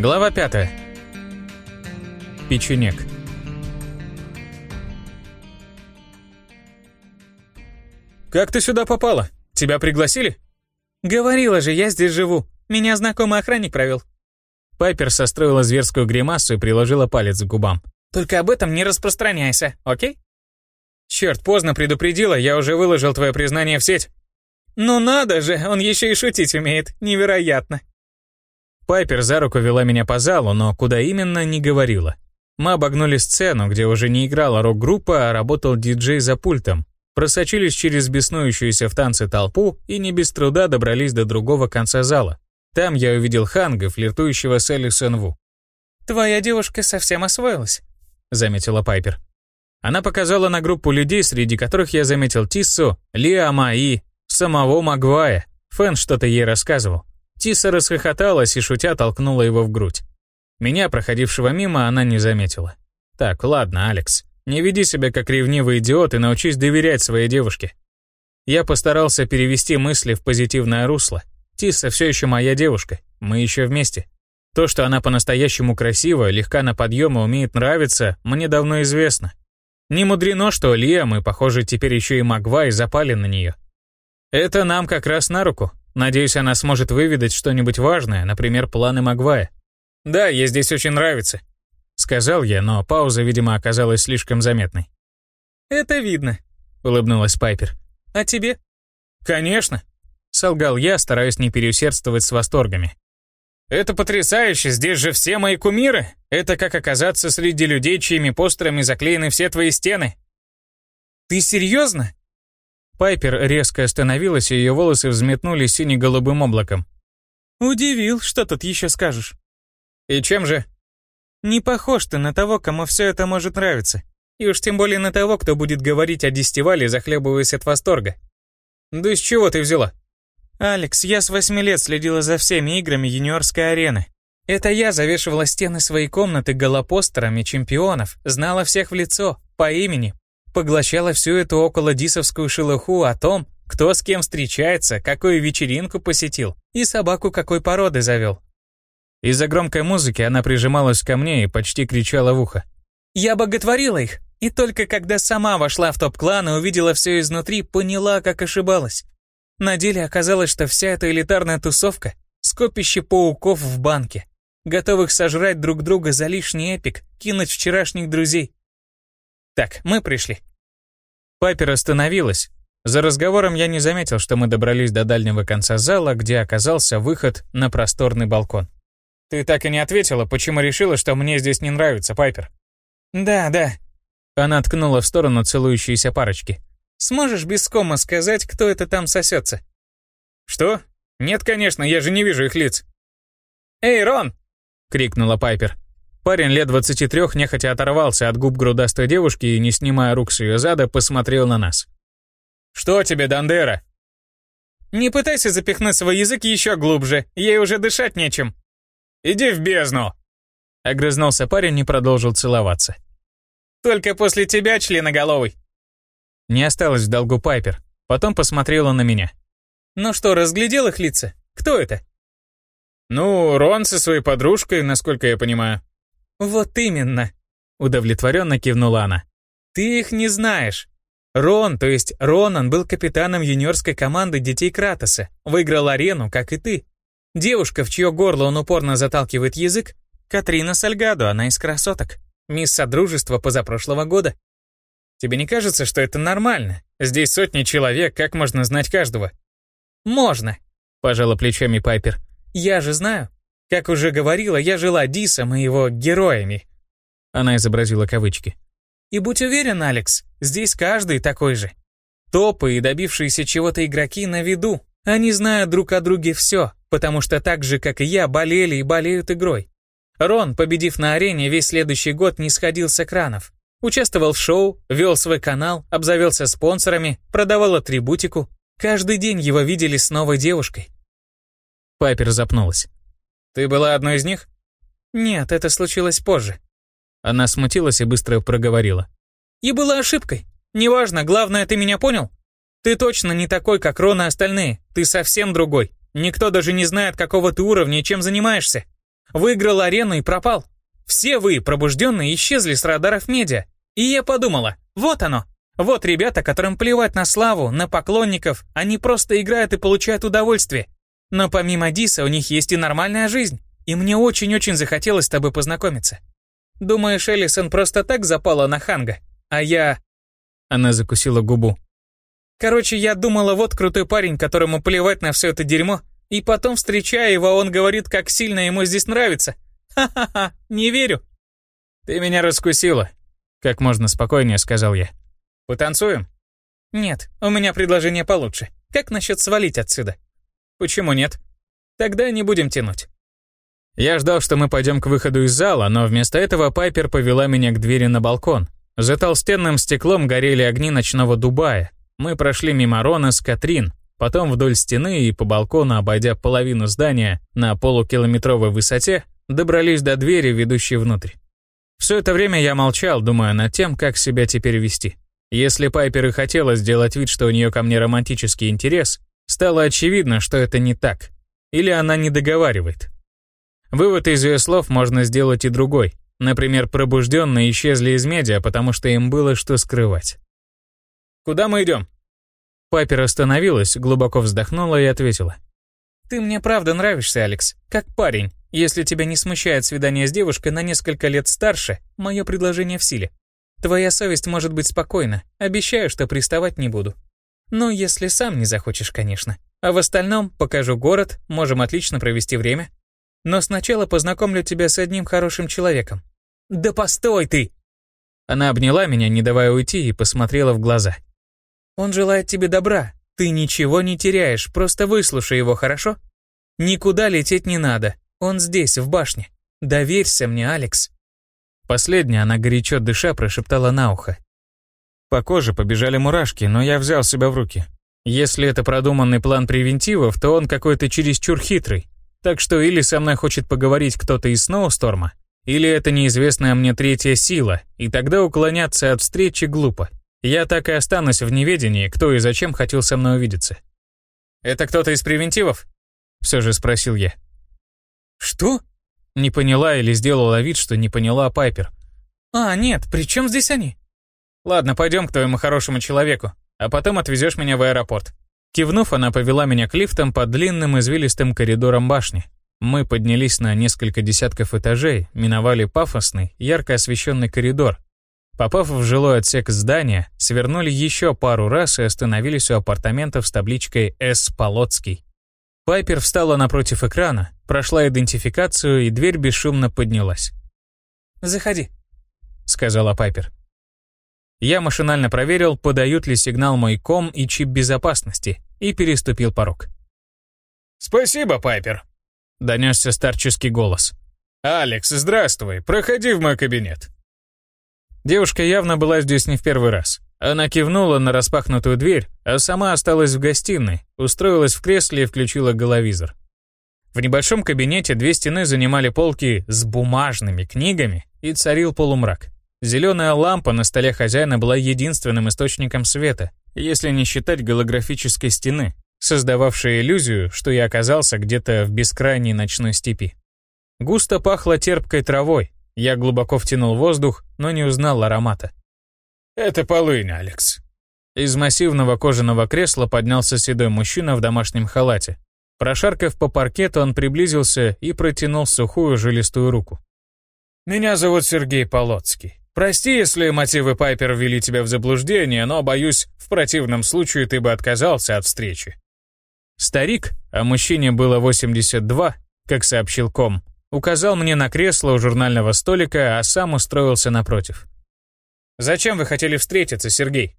Глава 5. Печенек. «Как ты сюда попала? Тебя пригласили?» «Говорила же, я здесь живу. Меня знакомый охранник провел». Пайпер состроила зверскую гримасу и приложила палец к губам. «Только об этом не распространяйся, окей?» «Черт, поздно предупредила, я уже выложил твое признание в сеть». «Ну надо же, он еще и шутить умеет. Невероятно». Пайпер за руку вела меня по залу, но куда именно, не говорила. Мы обогнули сцену, где уже не играла рок-группа, а работал диджей за пультом. Просочились через беснующуюся в танце толпу и не без труда добрались до другого конца зала. Там я увидел Ханга, флиртующего с Элисон Ву. «Твоя девушка совсем освоилась», — заметила Пайпер. Она показала на группу людей, среди которых я заметил Тиссу, Лиама и самого Магвая. Фэн что-то ей рассказывал. Тисса расхохоталась и, шутя, толкнула его в грудь. Меня, проходившего мимо, она не заметила. Так, ладно, Алекс. Не веди себя как ревнивый идиот и научись доверять своей девушке. Я постарался перевести мысли в позитивное русло. Тисса все еще моя девушка. Мы еще вместе. То, что она по-настоящему красива, легка на подъем и умеет нравиться, мне давно известно. Не мудрено, что Лиам и, похоже, теперь еще и Магвай запали на нее. Это нам как раз на руку. Надеюсь, она сможет выведать что-нибудь важное, например, планы Магвая. Да, ей здесь очень нравится. Сказал я, но пауза, видимо, оказалась слишком заметной. «Это видно», — улыбнулась Пайпер. «А тебе?» «Конечно», — солгал я, стараясь не переусердствовать с восторгами. «Это потрясающе, здесь же все мои кумиры. Это как оказаться среди людей, чьими постерами заклеены все твои стены». «Ты серьезно?» Пайпер резко остановилась, и ее волосы взметнулись сине-голубым облаком. «Удивил, что тут еще скажешь?» «И чем же?» «Не похож ты на того, кому все это может нравиться. И уж тем более на того, кто будет говорить о дестивале, захлебываясь от восторга». «Да из чего ты взяла?» «Алекс, я с восьми лет следила за всеми играми юниорской арены. Это я завешивала стены своей комнаты голопостерами чемпионов, знала всех в лицо, по имени, Поглощала всю эту около дисовскую шелуху о том, кто с кем встречается, какую вечеринку посетил и собаку какой породы завел. Из-за громкой музыки она прижималась ко мне и почти кричала в ухо. «Я боготворила их, и только когда сама вошла в топ-клан и увидела все изнутри, поняла, как ошибалась. На деле оказалось, что вся эта элитарная тусовка — скопище пауков в банке, готовых сожрать друг друга за лишний эпик, кинуть вчерашних друзей. Так, мы пришли. Пайпер остановилась. За разговором я не заметил, что мы добрались до дальнего конца зала, где оказался выход на просторный балкон. «Ты так и не ответила, почему решила, что мне здесь не нравится, Пайпер?» «Да, да». Она ткнула в сторону целующейся парочки. «Сможешь без кома сказать, кто это там сосется?» «Что? Нет, конечно, я же не вижу их лиц». «Эй, Рон!» — крикнула Пайпер. Парень лет 23 нехотя оторвался от губ грудастой девушки и, не снимая рук с ее зада, посмотрел на нас. «Что тебе, Дандера?» «Не пытайся запихнуть свой язык еще глубже, ей уже дышать нечем». «Иди в бездну!» Огрызнулся парень и продолжил целоваться. «Только после тебя, членоголовый!» Не осталось в долгу Пайпер. Потом посмотрела на меня. «Ну что, разглядел их лица? Кто это?» «Ну, Рон со своей подружкой, насколько я понимаю». «Вот именно», — удовлетворенно кивнула она. «Ты их не знаешь. Рон, то есть Ронан, был капитаном юниорской команды детей Кратоса, выиграл арену, как и ты. Девушка, в чье горло он упорно заталкивает язык, Катрина Сальгадо, она из красоток. Мисс Содружества позапрошлого года. Тебе не кажется, что это нормально? Здесь сотни человек, как можно знать каждого? Можно, пожала плечами Пайпер. Я же знаю. Как уже говорила, я жила Дисом и его героями. Она изобразила кавычки. И будь уверен, Алекс, здесь каждый такой же. Топы и добившиеся чего-то игроки на виду. Они знают друг о друге все, потому что так же, как и я, болели и болеют игрой. Рон, победив на арене, весь следующий год не сходил с экранов. Участвовал в шоу, вел свой канал, обзавелся спонсорами, продавал атрибутику. Каждый день его видели с новой девушкой. Пайпер запнулась. Ты была одной из них? Нет, это случилось позже. Она смутилась и быстро проговорила. И была ошибкой. Неважно, главное, ты меня понял? Ты точно не такой, как Рон и остальные. Ты совсем другой. Никто даже не знает, какого ты уровня и чем занимаешься. Выиграл арену и пропал. Все вы, пробужденные, исчезли с радаров медиа. И я подумала, вот оно. Вот ребята, которым плевать на славу, на поклонников, они просто играют и получают удовольствие. Но помимо Диса у них есть и нормальная жизнь. И мне очень-очень захотелось с тобой познакомиться. Думаешь, Элисон просто так запала на Ханга? А я... Она закусила губу. Короче, я думала, вот крутой парень, которому плевать на все это дерьмо, и потом, встречая его, он говорит, как сильно ему здесь нравится. Ха-ха-ха, не верю. Ты меня раскусила, как можно спокойнее сказал я. Потанцуем? Нет, у меня предложение получше. Как насчет свалить отсюда? Почему нет? Тогда не будем тянуть. Я ждал, что мы пойдем к выходу из зала, но вместо этого Пайпер повела меня к двери на балкон. За толстенным стеклом горели огни ночного Дубая, мы прошли мимо Рона с Катрин, потом вдоль стены и по балкону, обойдя половину здания на полукилометровой высоте, добрались до двери, ведущей внутрь. Все это время я молчал, думая над тем, как себя теперь вести. Если Пайпер и хотела сделать вид, что у нее ко мне романтический интерес, стало очевидно, что это не так. Или она не договаривает. Вывод из ее слов можно сделать и другой. Например, пробужденные исчезли из медиа, потому что им было что скрывать. Куда мы идем?» Папер остановилась, глубоко вздохнула и ответила. «Ты мне правда нравишься, Алекс, как парень. Если тебя не смущает свидание с девушкой на несколько лет старше, мое предложение в силе. Твоя совесть может быть спокойна, обещаю, что приставать не буду. Но если сам не захочешь, конечно. А в остальном покажу город, можем отлично провести время. Но сначала познакомлю тебя с одним хорошим человеком». «Да постой ты!» Она обняла меня, не давая уйти, и посмотрела в глаза. Он желает тебе добра. Ты ничего не теряешь, просто выслушай его, хорошо? Никуда лететь не надо. Он здесь, в башне. Доверься мне, Алекс». Последняя она горячо дыша прошептала на ухо. По коже побежали мурашки, но я взял себя в руки. Если это продуманный план превентивов, то он какой-то чересчур хитрый. Так что или со мной хочет поговорить кто-то из Сноусторма, или это неизвестная мне третья сила, и тогда уклоняться от встречи глупо. Я так и останусь в неведении, кто и зачем хотел со мной увидеться. «Это кто-то из превентивов?» Все же спросил я. «Что?» Не поняла или сделала вид, что не поняла Пайпер. «А, нет, при чем здесь они?» «Ладно, пойдем к твоему хорошему человеку, а потом отвезешь меня в аэропорт». Кивнув, она повела меня к лифтам по длинным извилистым коридорам башни. Мы поднялись на несколько десятков этажей, миновали пафосный, ярко освещенный коридор, Попав в жилой отсек здания, свернули еще пару раз и остановились у апартаментов с табличкой «С. Полоцкий». Пайпер встала напротив экрана, прошла идентификацию, и дверь бесшумно поднялась. «Заходи», — сказала Пайпер. Я машинально проверил, подают ли сигнал мой ком и чип безопасности, и переступил порог. «Спасибо, Пайпер», — донесся старческий голос. «Алекс, здравствуй, проходи в мой кабинет». Девушка явно была здесь не в первый раз. Она кивнула на распахнутую дверь, а сама осталась в гостиной, устроилась в кресле и включила головизор. В небольшом кабинете две стены занимали полки с бумажными книгами, и царил полумрак. Зеленая лампа на столе хозяина была единственным источником света, если не считать голографической стены, создававшей иллюзию, что я оказался где-то в бескрайней ночной степи. Густо пахло терпкой травой, я глубоко втянул воздух, но не узнал аромата. «Это полынь, Алекс». Из массивного кожаного кресла поднялся седой мужчина в домашнем халате. Прошаркав по паркету, он приблизился и протянул сухую жилистую руку. «Меня зовут Сергей Полоцкий. Прости, если мотивы Пайпер ввели тебя в заблуждение, но, боюсь, в противном случае ты бы отказался от встречи». Старик, а мужчине было 82, как сообщил Ком, Указал мне на кресло у журнального столика, а сам устроился напротив. «Зачем вы хотели встретиться, Сергей?»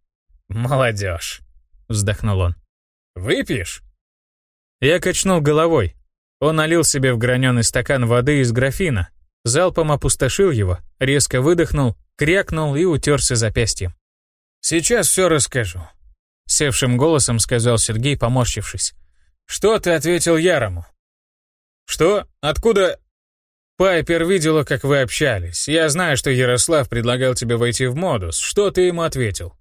«Молодежь», — вздохнул он. «Выпьешь?» Я качнул головой. Он налил себе в граненый стакан воды из графина, залпом опустошил его, резко выдохнул, крякнул и утерся запястьем. «Сейчас все расскажу», — севшим голосом сказал Сергей, поморщившись. «Что ты ответил Ярому?» «Что? Откуда?» Пайпер видела, как вы общались. Я знаю, что Ярослав предлагал тебе войти в модус. Что ты ему ответил?»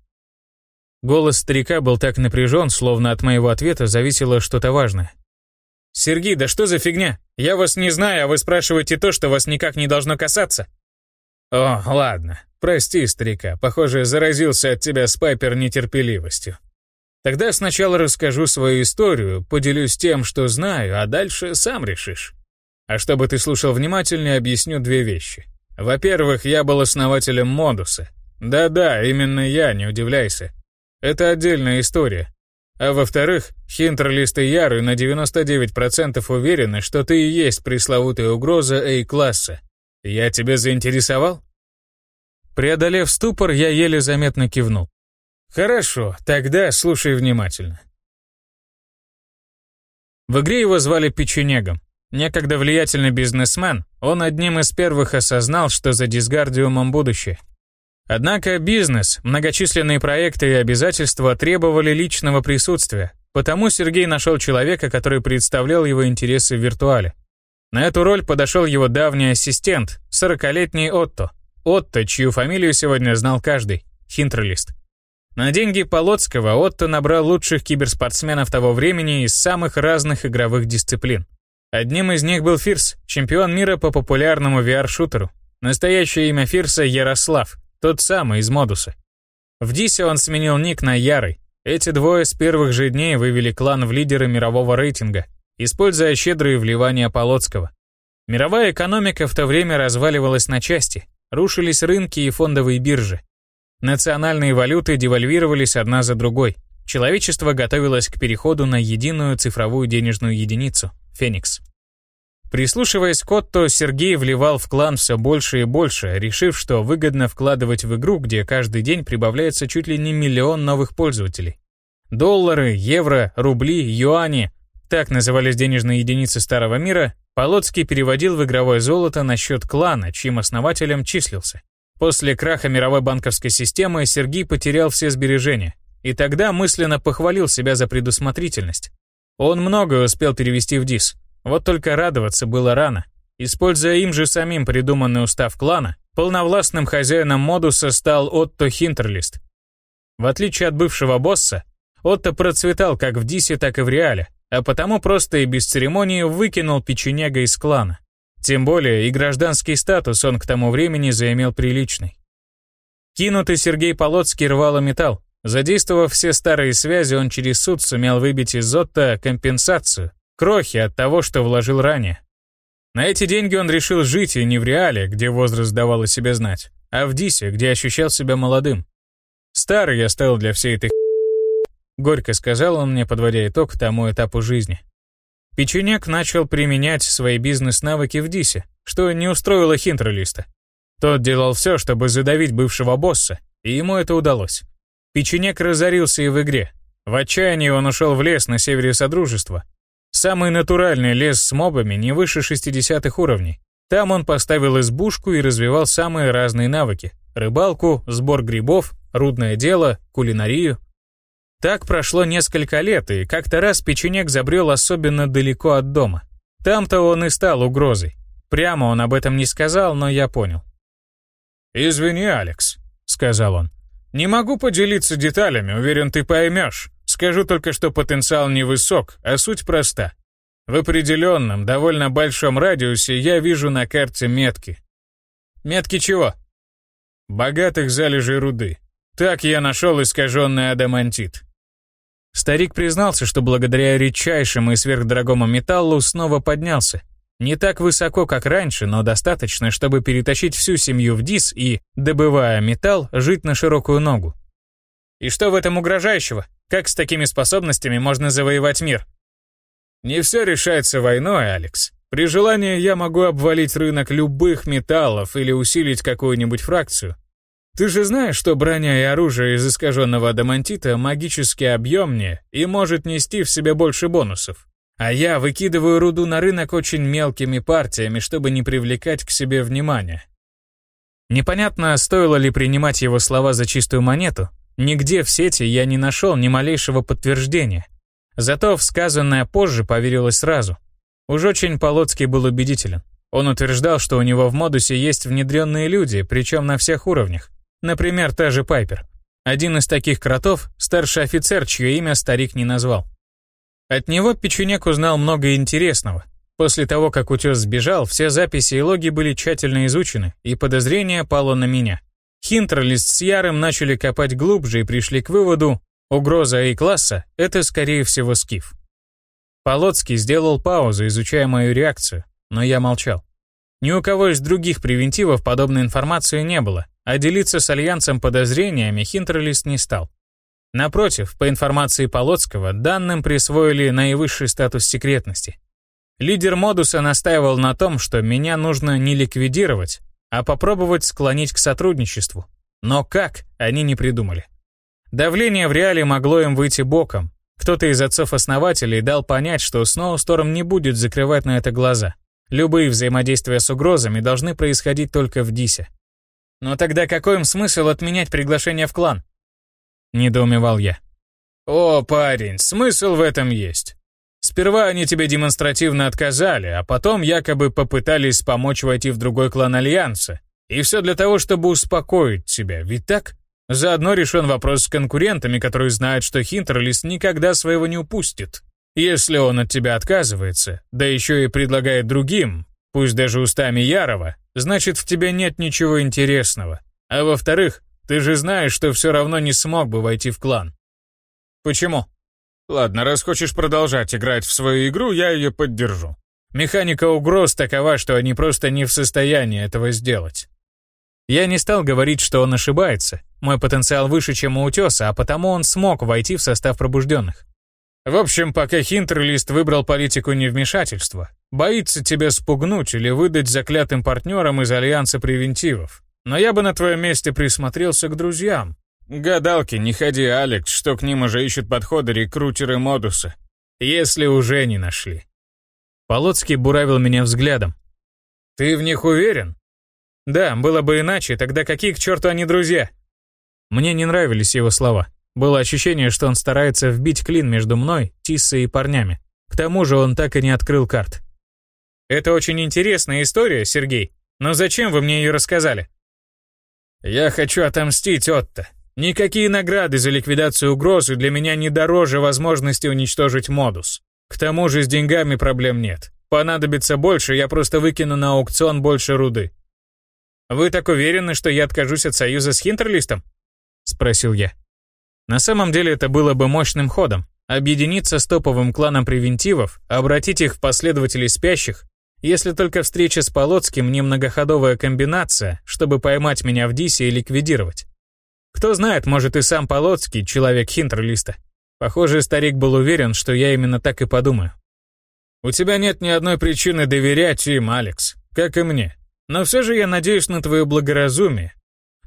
Голос старика был так напряжен, словно от моего ответа зависело что-то важное. Сергей, да что за фигня? Я вас не знаю, а вы спрашиваете то, что вас никак не должно касаться. О, ладно. Прости, старика. Похоже, заразился от тебя Спайпер нетерпеливостью. Тогда сначала расскажу свою историю, поделюсь тем, что знаю, а дальше сам решишь. А чтобы ты слушал внимательнее, объясню две вещи. Во-первых, я был основателем Модуса. Да-да, именно я, не удивляйся. Это отдельная история. А во-вторых, Хинтерлист и Яры на 99% уверены, что ты и есть пресловутая угроза A-класса. Я тебя заинтересовал? Преодолев ступор, я еле заметно кивнул. Хорошо, тогда слушай внимательно. В игре его звали Печенегом. Некогда влиятельный бизнесмен, он одним из первых осознал, что за дисгардиумом будущее. Однако бизнес, многочисленные проекты и обязательства требовали личного присутствия, потому Сергей нашел человека, который представлял его интересы в виртуале. На эту роль подошел его давний ассистент, 40-летний Отто. Отто, чью фамилию сегодня знал каждый, Хинтерлист. На деньги Полоцкого Отто набрал лучших киберспортсменов того времени из самых разных игровых дисциплин. Одним из них был Фирс, чемпион мира по популярному VR-шутеру. Настоящее имя Фирса — Ярослав, тот самый из модуса. В Дисе он сменил ник на Ярый. Эти двое с первых же дней вывели клан в лидеры мирового рейтинга, используя щедрые вливания Полоцкого. Мировая экономика в то время разваливалась на части, рушились рынки и фондовые биржи. Национальные валюты девальвировались одна за другой. Человечество готовилось к переходу на единую цифровую денежную единицу – Феникс. Прислушиваясь к Отто, Сергей вливал в клан все больше и больше, решив, что выгодно вкладывать в игру, где каждый день прибавляется чуть ли не миллион новых пользователей. Доллары, евро, рубли, юани – так назывались денежные единицы Старого Мира – Полоцкий переводил в игровое золото на счет клана, чьим основателем числился. После краха мировой банковской системы Сергей потерял все сбережения. И тогда мысленно похвалил себя за предусмотрительность. Он многое успел перевести в ДИС. Вот только радоваться было рано. Используя им же самим придуманный устав клана, полновластным хозяином модуса стал Отто Хинтерлист. В отличие от бывшего босса, Отто процветал как в Дисе, так и в Реале, а потому просто и без церемонии выкинул печенега из клана. Тем более и гражданский статус он к тому времени заимел приличный. Кинутый Сергей Полоцкий рвало металл. Задействовав все старые связи, он через суд сумел выбить из Отто компенсацию, крохи от того, что вложил ранее. На эти деньги он решил жить и не в реале, где возраст давал о себе знать, а в Дисе, где ощущал себя молодым. Старый я стал для всей этой Горько сказал он мне, подводя итог тому этапу жизни. Печенек начал применять свои бизнес-навыки в Дисе, что не устроило Хинтерлиста. Тот делал все, чтобы задавить бывшего босса, и ему это удалось. Печенек разорился и в игре. В отчаянии он ушел в лес на севере Содружества. Самый натуральный лес с мобами не выше 60 уровней. Там он поставил избушку и развивал самые разные навыки. Рыбалку, сбор грибов, рудное дело, кулинарию. Так прошло несколько лет, и как-то раз печенек забрел особенно далеко от дома. Там-то он и стал угрозой. Прямо он об этом не сказал, но я понял. «Извини, Алекс», — сказал он. «Не могу поделиться деталями, уверен, ты поймешь. Скажу только, что потенциал невысок, а суть проста. В определенном, довольно большом радиусе я вижу на карте метки». «Метки чего?» «Богатых залежей руды. Так я нашел искаженный адамантит. Старик признался, что благодаря редчайшему и сверхдорогому металлу снова поднялся. Не так высоко, как раньше, но достаточно, чтобы перетащить всю семью в ДИС и, добывая металл, жить на широкую ногу. И что в этом угрожающего? Как с такими способностями можно завоевать мир? Не все решается войной, Алекс. При желании я могу обвалить рынок любых металлов или усилить какую-нибудь фракцию. Ты же знаешь, что броня и оружие из искаженного адамантита магически объемнее и может нести в себе больше бонусов. А я выкидываю руду на рынок очень мелкими партиями, чтобы не привлекать к себе внимания. Непонятно, стоило ли принимать его слова за чистую монету. Нигде в сети я не нашел ни малейшего подтверждения. Зато в сказанное позже поверилось сразу. Уж очень Полоцкий был убедителен. Он утверждал, что у него в модусе есть внедренные люди, причем на всех уровнях. Например, та же Пайпер. Один из таких кротов — старший офицер, чье имя старик не назвал. От него Печенек узнал много интересного. После того, как утес сбежал, все записи и логи были тщательно изучены, и подозрение пало на меня. Хинтерлист с Яром начали копать глубже и пришли к выводу, угроза А-класса — это, скорее всего, Скиф. Полоцкий сделал паузу, изучая мою реакцию, но я молчал. Ни у кого из других превентивов подобной информации не было, а делиться с Альянсом подозрениями Хинтерлист не стал. Напротив, по информации Полоцкого, данным присвоили наивысший статус секретности. Лидер модуса настаивал на том, что меня нужно не ликвидировать, а попробовать склонить к сотрудничеству. Но как, они не придумали. Давление в реале могло им выйти боком. Кто-то из отцов-основателей дал понять, что Сноусторм не будет закрывать на это глаза. Любые взаимодействия с угрозами должны происходить только в ДИСе. Но тогда какой им смысл отменять приглашение в клан? — недоумевал я. «О, парень, смысл в этом есть. Сперва они тебе демонстративно отказали, а потом якобы попытались помочь войти в другой клан Альянса. И все для того, чтобы успокоить тебя, ведь так? Заодно решен вопрос с конкурентами, которые знают, что Хинтерлис никогда своего не упустит. Если он от тебя отказывается, да еще и предлагает другим, пусть даже устами Ярова, значит в тебе нет ничего интересного. А во-вторых, ты же знаешь, что все равно не смог бы войти в клан. Почему? Ладно, раз хочешь продолжать играть в свою игру, я ее поддержу. Механика угроз такова, что они просто не в состоянии этого сделать. Я не стал говорить, что он ошибается. Мой потенциал выше, чем у Утеса, а потому он смог войти в состав пробужденных. В общем, пока Хинтерлист выбрал политику невмешательства, боится тебя спугнуть или выдать заклятым партнерам из Альянса превентивов. Но я бы на твоем месте присмотрелся к друзьям. Гадалки, не ходи, Алекс, что к ним уже ищут подходы рекрутеры модуса. Если уже не нашли. Полоцкий буравил меня взглядом. Ты в них уверен? Да, было бы иначе, тогда какие к черту они друзья? Мне не нравились его слова. Было ощущение, что он старается вбить клин между мной, Тиссой и парнями. К тому же он так и не открыл карт. Это очень интересная история, Сергей. Но зачем вы мне ее рассказали? «Я хочу отомстить, Отто. Никакие награды за ликвидацию угрозы для меня не дороже возможности уничтожить модус. К тому же с деньгами проблем нет. Понадобится больше, я просто выкину на аукцион больше руды». «Вы так уверены, что я откажусь от союза с Хинтерлистом?» — спросил я. На самом деле это было бы мощным ходом. Объединиться с топовым кланом превентивов, обратить их в последователей спящих если только встреча с Полоцким не многоходовая комбинация, чтобы поймать меня в Дисе и ликвидировать. Кто знает, может и сам Полоцкий, человек Хинтерлиста. Похоже, старик был уверен, что я именно так и подумаю. «У тебя нет ни одной причины доверять им, Алекс, как и мне. Но все же я надеюсь на твое благоразумие.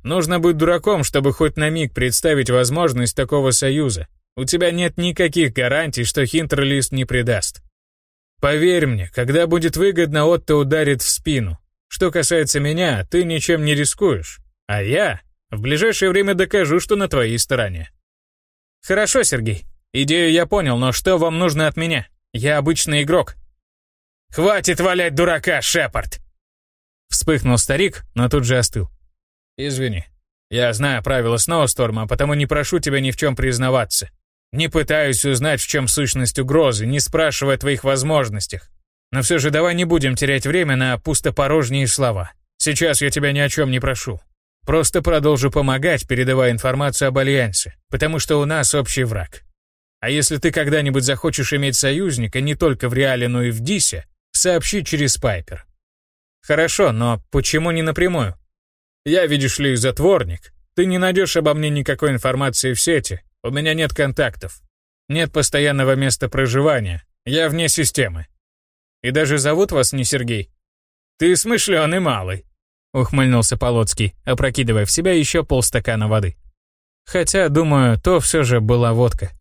Нужно быть дураком, чтобы хоть на миг представить возможность такого союза. У тебя нет никаких гарантий, что Хинтерлист не предаст. Поверь мне, когда будет выгодно, Отто ударит в спину. Что касается меня, ты ничем не рискуешь. А я в ближайшее время докажу, что на твоей стороне. Хорошо, Сергей. Идею я понял, но что вам нужно от меня? Я обычный игрок. Хватит валять дурака, Шепард! Вспыхнул старик, но тут же остыл. Извини. Я знаю правила Сноусторма, потому не прошу тебя ни в чем признаваться. Не пытаюсь узнать, в чем сущность угрозы, не спрашивая о твоих возможностях. Но все же давай не будем терять время на пустопорожние слова. Сейчас я тебя ни о чем не прошу. Просто продолжу помогать, передавая информацию об Альянсе, потому что у нас общий враг. А если ты когда-нибудь захочешь иметь союзника не только в Реале, но и в Дисе, сообщи через Пайпер. Хорошо, но почему не напрямую? Я, видишь ли, затворник. Ты не найдешь обо мне никакой информации в сети, у меня нет контактов. Нет постоянного места проживания. Я вне системы. И даже зовут вас не Сергей. Ты смышленый малый. Ухмыльнулся Полоцкий, опрокидывая в себя еще полстакана воды. Хотя, думаю, то все же была водка.